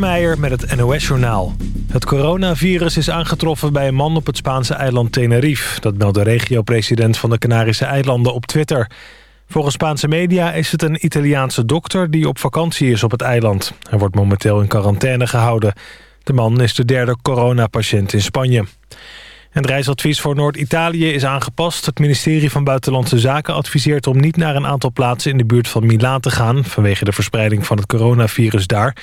Meijer met het NOS-journaal. Het coronavirus is aangetroffen bij een man op het Spaanse eiland Tenerife. Dat meldt de regio-president van de Canarische eilanden op Twitter. Volgens Spaanse media is het een Italiaanse dokter die op vakantie is op het eiland. Hij wordt momenteel in quarantaine gehouden. De man is de derde coronapatiënt in Spanje. Het reisadvies voor Noord-Italië is aangepast. Het ministerie van Buitenlandse Zaken adviseert om niet naar een aantal plaatsen in de buurt van Milaan te gaan... vanwege de verspreiding van het coronavirus daar.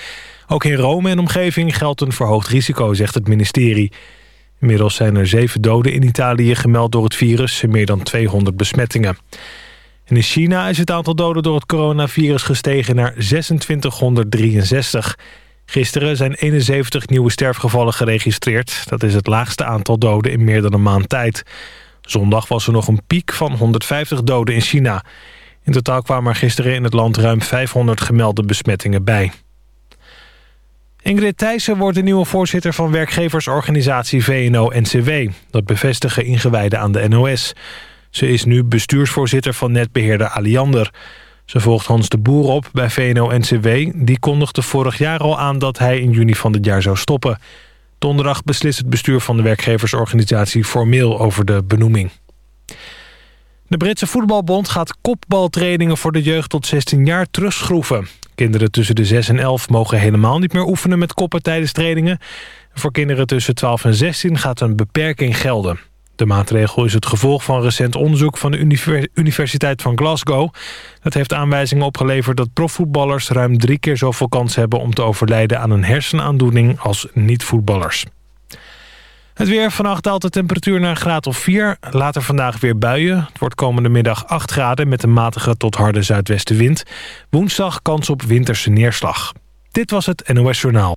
Ook in Rome en omgeving geldt een verhoogd risico, zegt het ministerie. Inmiddels zijn er zeven doden in Italië gemeld door het virus... en meer dan 200 besmettingen. in China is het aantal doden door het coronavirus gestegen naar 2663. Gisteren zijn 71 nieuwe sterfgevallen geregistreerd. Dat is het laagste aantal doden in meer dan een maand tijd. Zondag was er nog een piek van 150 doden in China. In totaal kwamen er gisteren in het land ruim 500 gemelde besmettingen bij. Ingrid Thijssen wordt de nieuwe voorzitter van werkgeversorganisatie VNO-NCW. Dat bevestigen ingewijden aan de NOS. Ze is nu bestuursvoorzitter van netbeheerder Aliander. Ze volgt Hans de Boer op bij VNO-NCW. Die kondigde vorig jaar al aan dat hij in juni van dit jaar zou stoppen. Donderdag beslist het bestuur van de werkgeversorganisatie formeel over de benoeming. De Britse voetbalbond gaat kopbaltrainingen voor de jeugd tot 16 jaar terugschroeven. Kinderen tussen de 6 en 11 mogen helemaal niet meer oefenen met koppen tijdens trainingen. Voor kinderen tussen 12 en 16 gaat een beperking gelden. De maatregel is het gevolg van recent onderzoek van de Universiteit van Glasgow. Het heeft aanwijzingen opgeleverd dat profvoetballers ruim drie keer zoveel kans hebben om te overlijden aan een hersenaandoening als niet-voetballers. Het weer. Vannacht daalt de temperatuur naar een graad of 4. Later vandaag weer buien. Het wordt komende middag 8 graden met een matige tot harde zuidwestenwind. Woensdag kans op winterse neerslag. Dit was het NOS Journaal.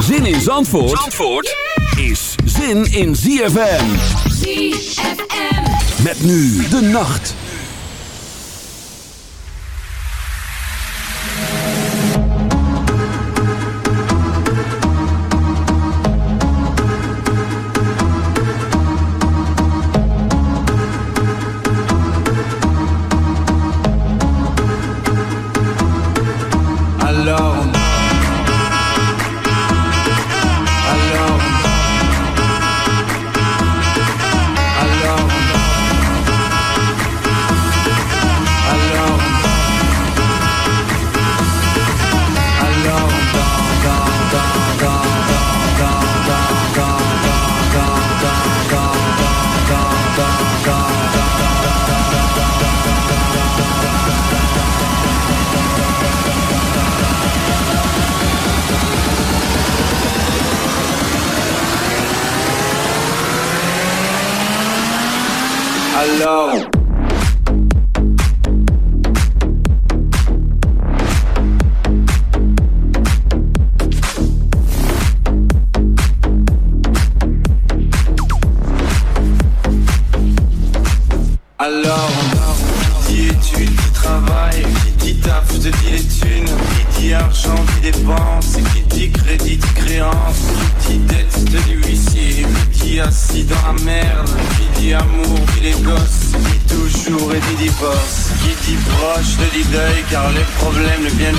Zin in Zandvoort, Zandvoort? is zin in ZFM. ZFM. Met nu de nacht.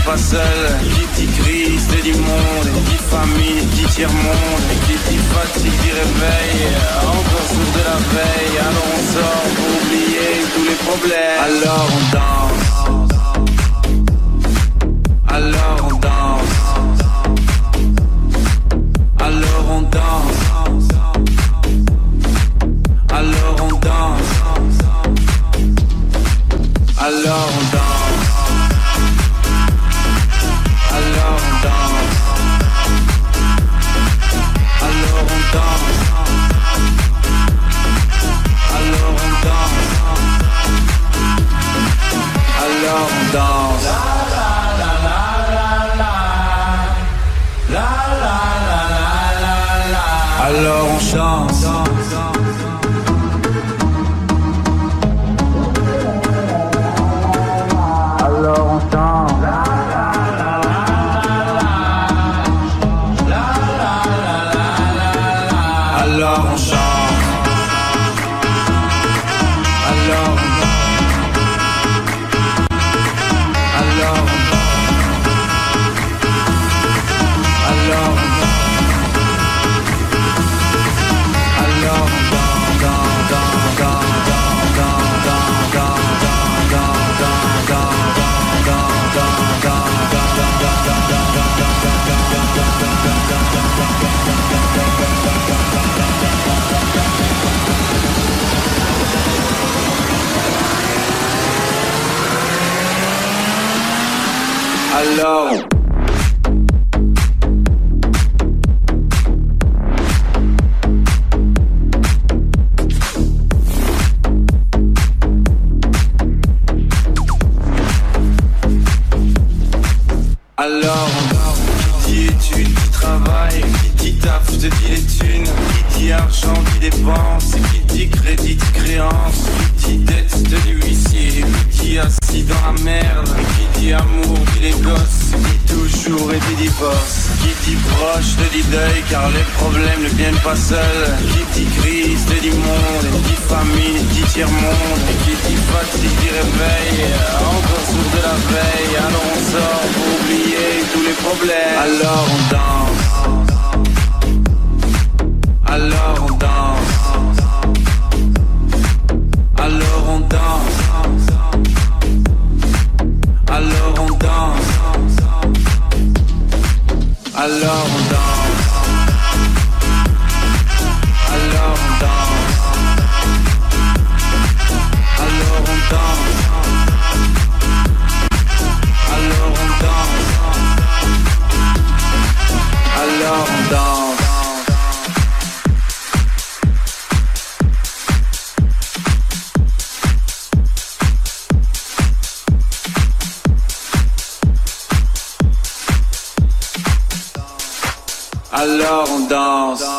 pas seul. Qui dit crise, dit l'immonde Qui dit famille, qui tiers-monde Qui dit fatigue, dit réveil Encore sourd de la veille. Alors on sort pour oublier tous les problèmes. Alors on danse. Alors on danse. Alors on danse. Alors on danse. Alors on danse. Alors on chante. Alors. Alors, qui dit qui travaille, qui dit taf, te dit les thunes, qui dit argent, qui dépense, dit crédit, créance, qui dit dette, te dit huissier, qui dit assis dans la merde, qui dit amour, dit les gosses, qui dit toujours et dit divorce, qui dit proche, te dit deuil, car les problèmes ne viennent pas seuls, qui dit crise, te dit monde, qui dit famine, qui dit tiers-monde, qui dit fatigue, dit réveil, encore sourd de la veille, alors on sort pour oublier tous les problèmes, alors on danse. Alors on danse. Alors on danse. Alors on danse. Alors on danse. Alors on danse. Alors on danse. Alors on danse. Alors on danse. Danse.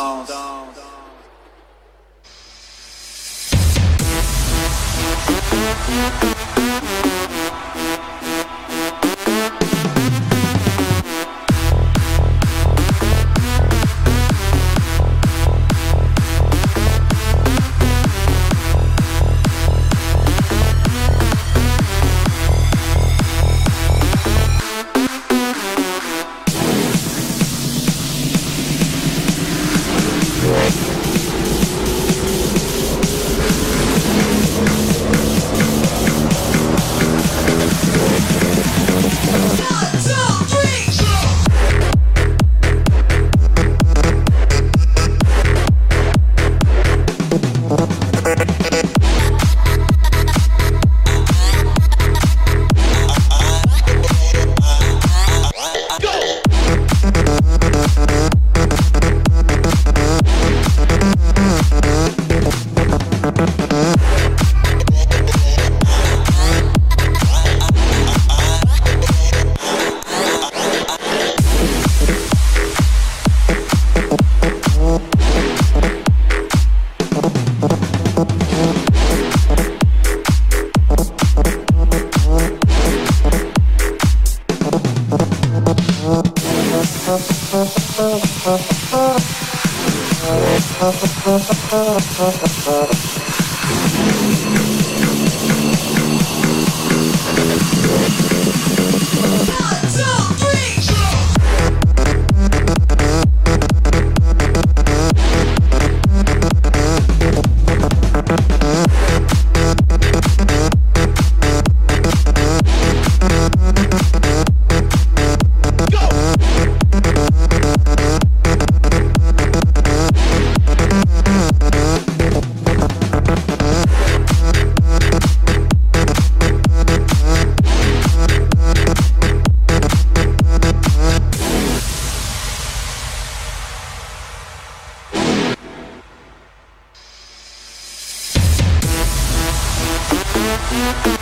Bye.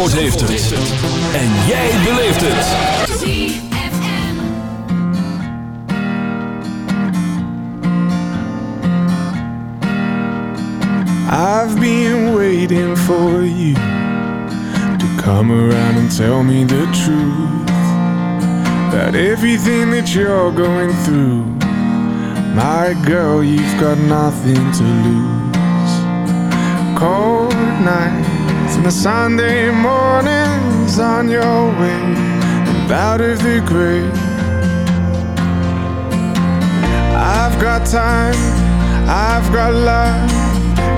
Zandvoort heeft het. En jij beleeft het. I've been waiting for you to come around and tell me the truth about everything that you're going through. My girl, you've got nothing to lose.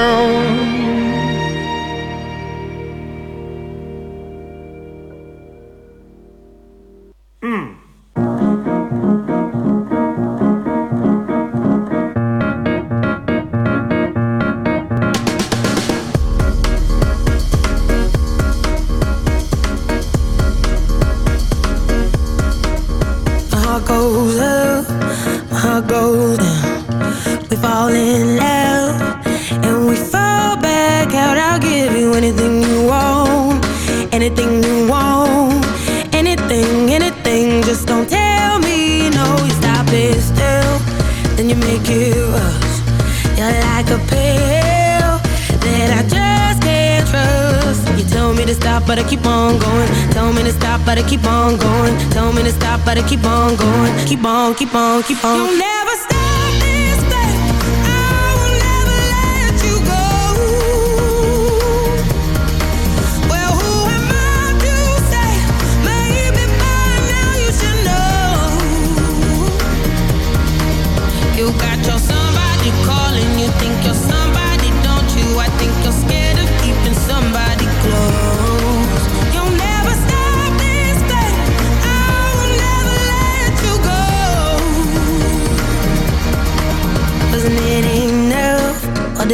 Girl.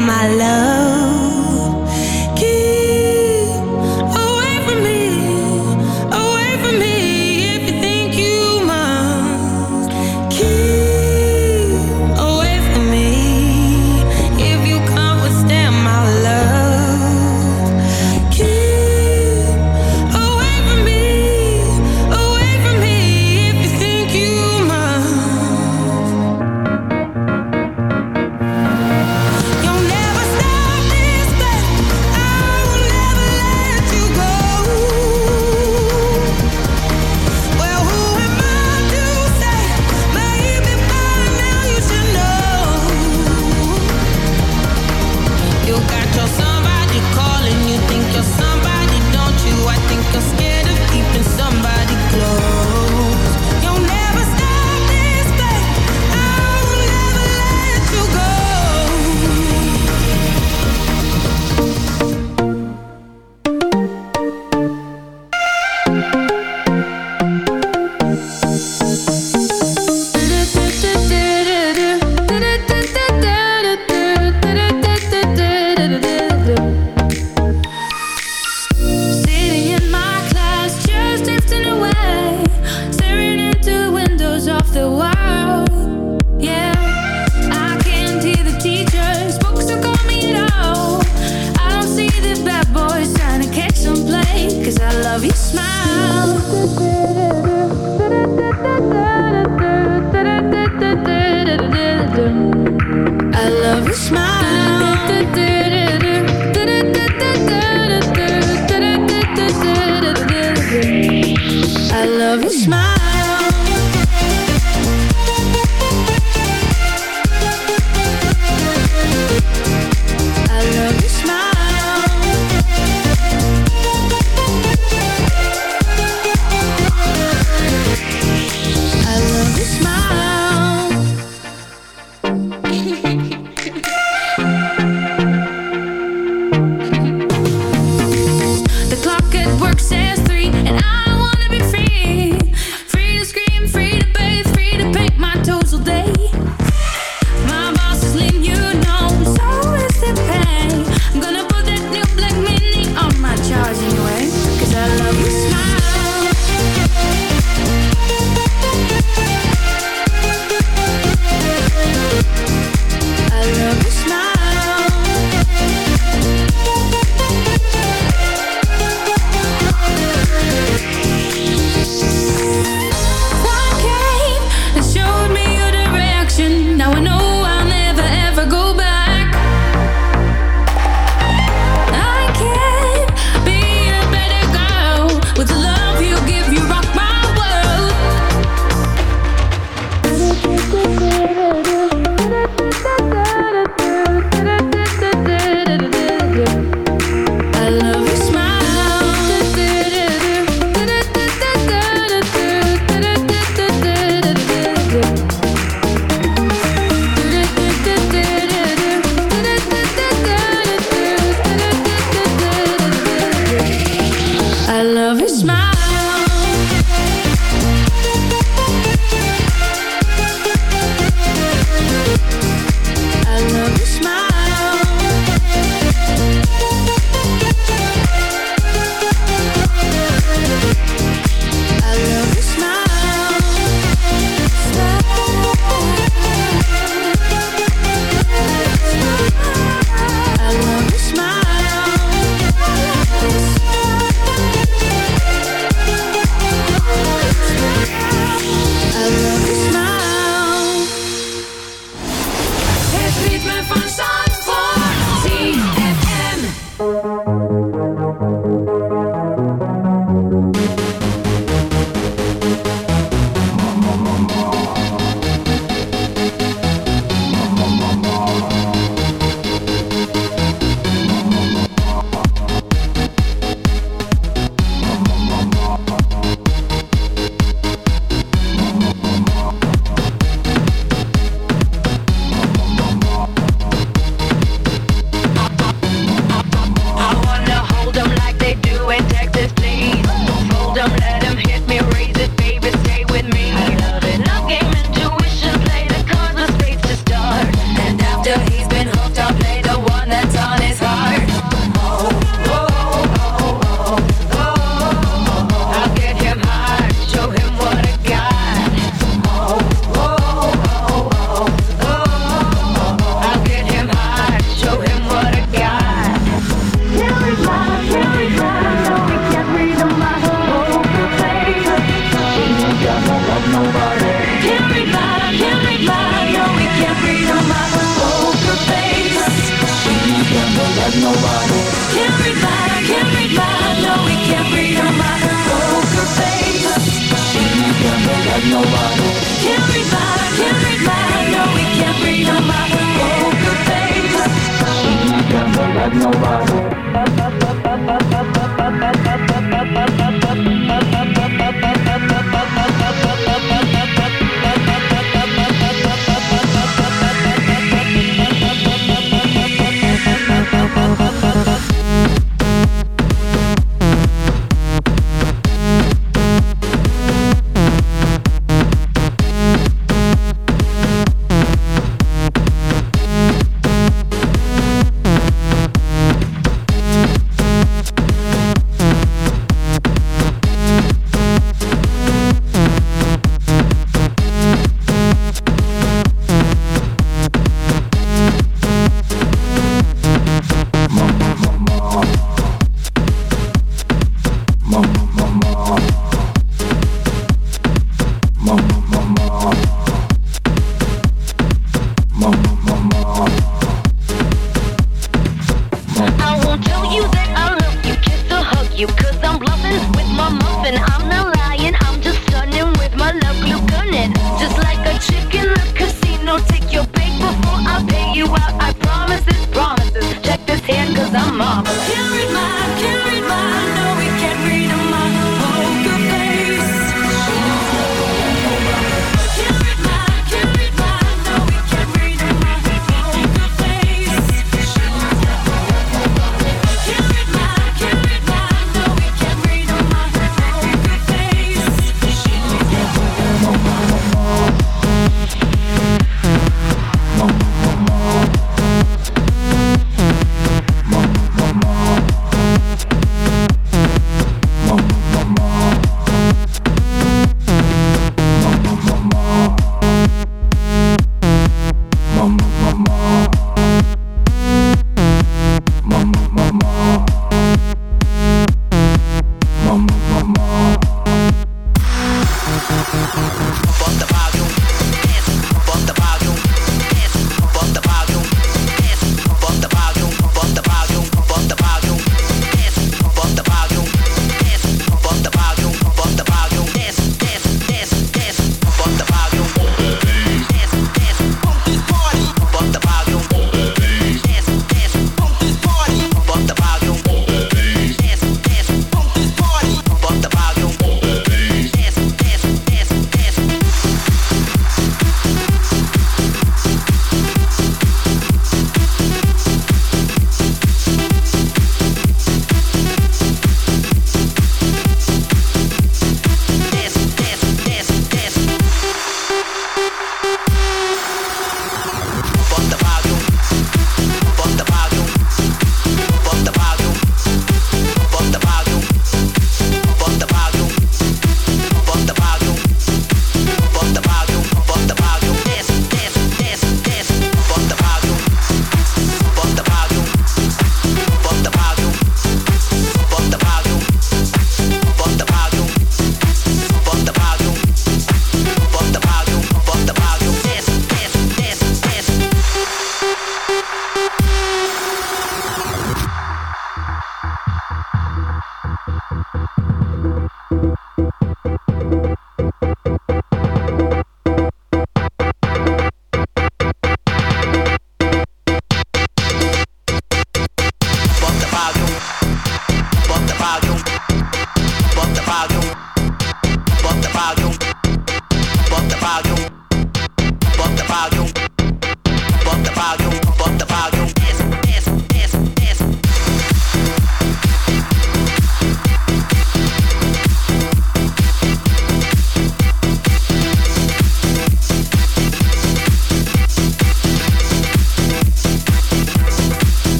my love.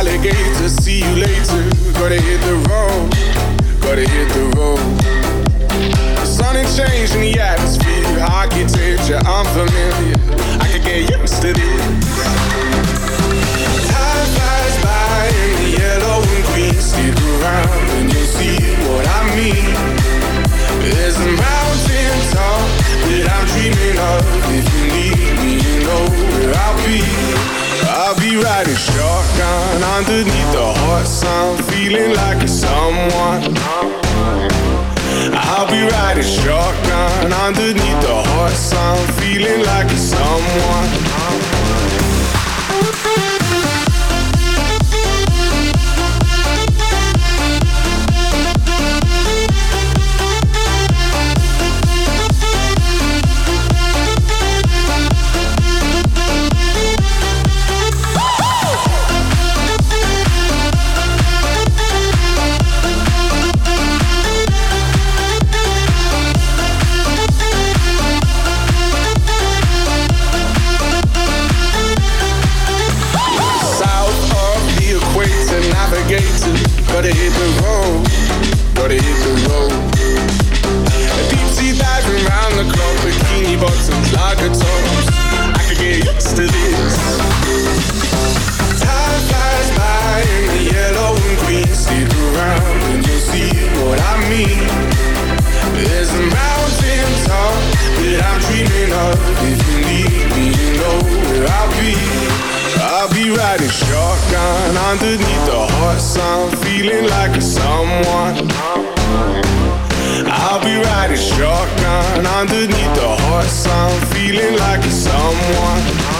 alligator. See you later. Gotta hit the road. Gotta hit the road. The sun is changing the atmosphere. Architecture I'm familiar. I can get used to this. Time flies by in the yellow and green. Stick around and you'll see what I mean. There's a mountain top that I'm dreaming of. If you need me, you know where I'll be. I'll be riding shotgun underneath the hot sun, feeling like it's someone. I'll be riding shotgun underneath the hot sun, feeling like it's someone. riding shotgun underneath the hot sun, feeling like a someone. I'll be riding shotgun underneath the hot sun, feeling like a someone.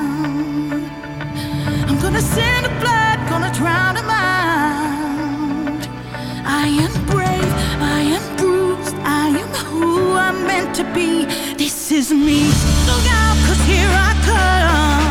blood, gonna. I am brave, I am bruised, I am who I'm meant to be. This is me. Look out, cause here I come.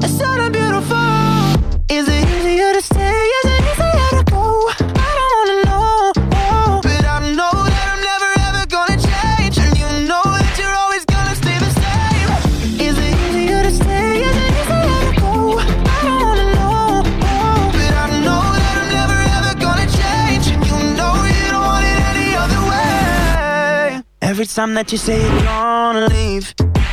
It's so damn beautiful. Is it easier to stay? Is it easier to go? I don't wanna know. But I know that I'm never ever gonna change. And you know that you're always gonna stay the same. Is it easier to stay? Is it easier to go? I don't wanna know. But I know that I'm never ever gonna change. And you know you don't want it any other way. Every time that you say you're gonna leave,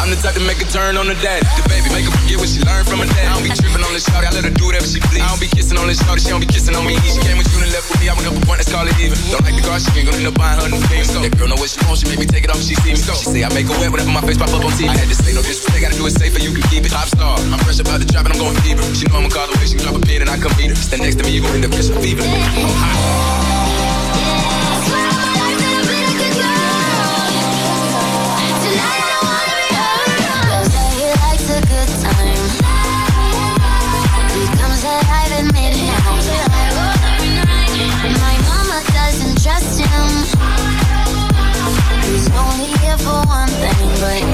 I'm the type to make a turn on the daddy. The baby make her forget what she learned from her dad. I don't be tripping on this shawty, I let her do whatever she please. I don't be kissing on this shawty, she don't be kissing on me. She came with you and left with me, I went up a point, let's call it even. Don't like the car, she ain't gonna end up buying her new things. That girl know what she wants, she make me take it off she see me. She say I make her wet whenever my face pop up on TV. I had to say no disrespect, gotta do it safer, you can keep it. Top star, I'm fresh about the drop and I'm going fever. She know I'ma call the way she drop a pin and I come meet her. Stand next to me, you gon' end up catching fever. I'm hot. He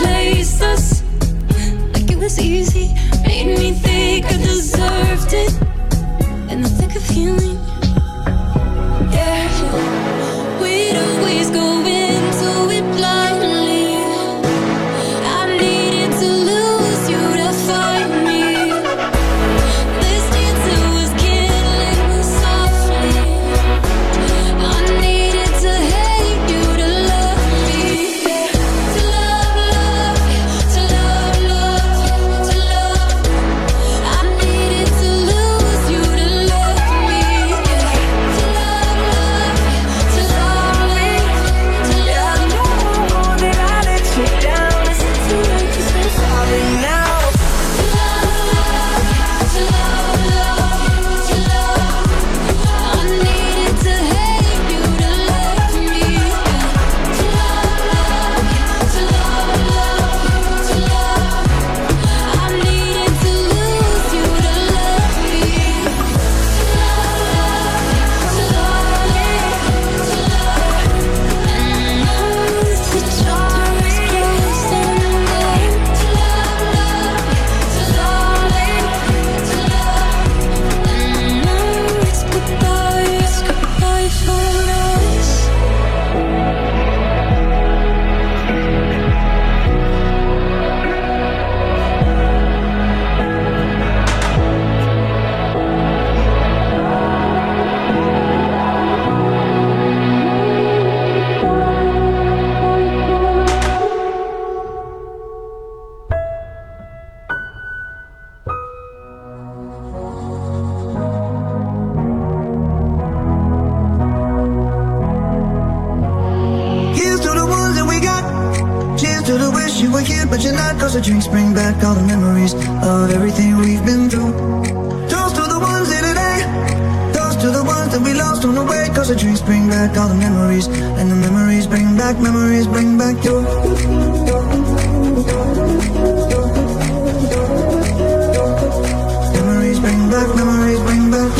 Months drinks bring back all the memories of everything we've been through. Toast to the ones here eh? today. Toast to the ones that we lost on the way. Cause the drinks bring back all the memories. And the memories bring back, memories bring back your. Memories bring back, memories bring back.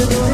Memories